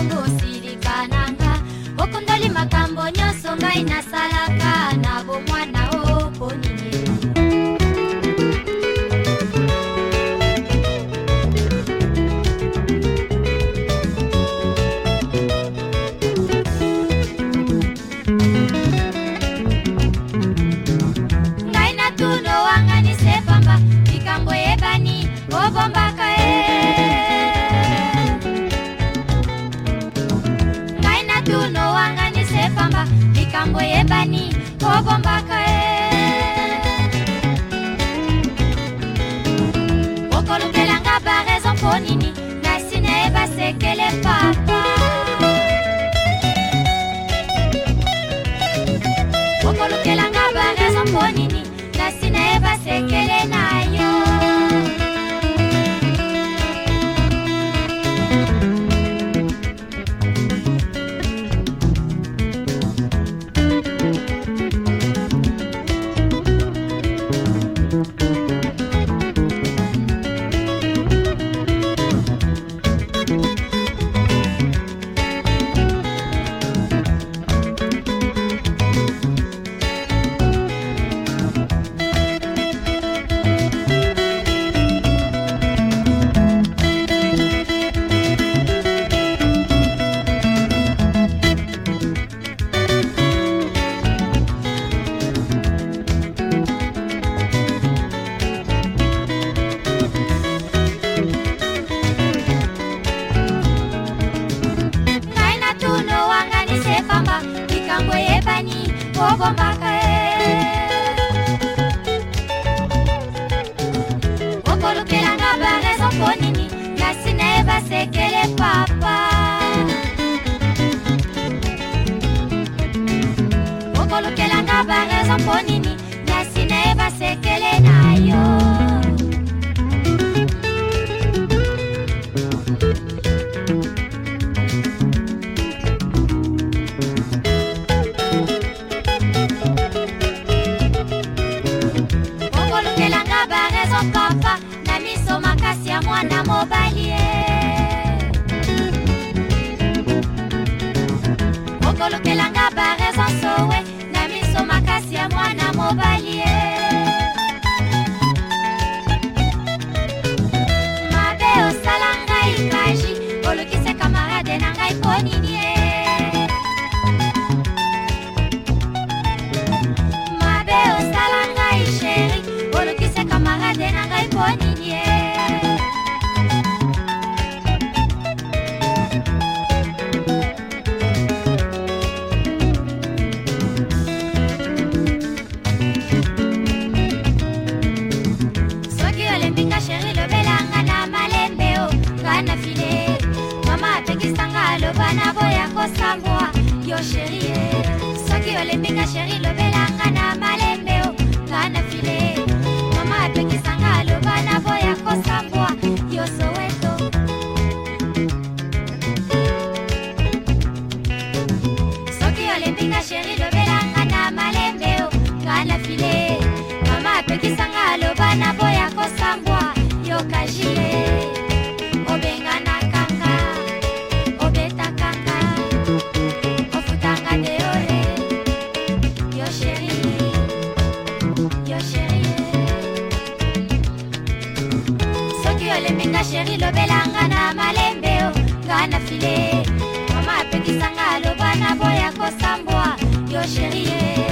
com você. likambo eyembani kobombaka okobomaka ye okolukela na barezo mpo nini kasi nayeba sekele papa okolukela na barezo mpo nini moko kaka na miso makasi ya mwana mobali e okolobelanga bana boya kosambwa yo sheri soki olembinga sheri lobelanga na ma soki oleminga sheri lobelanga na malembe o nga na file mama apekisanga aloba na boya kosambwa yo sheri ye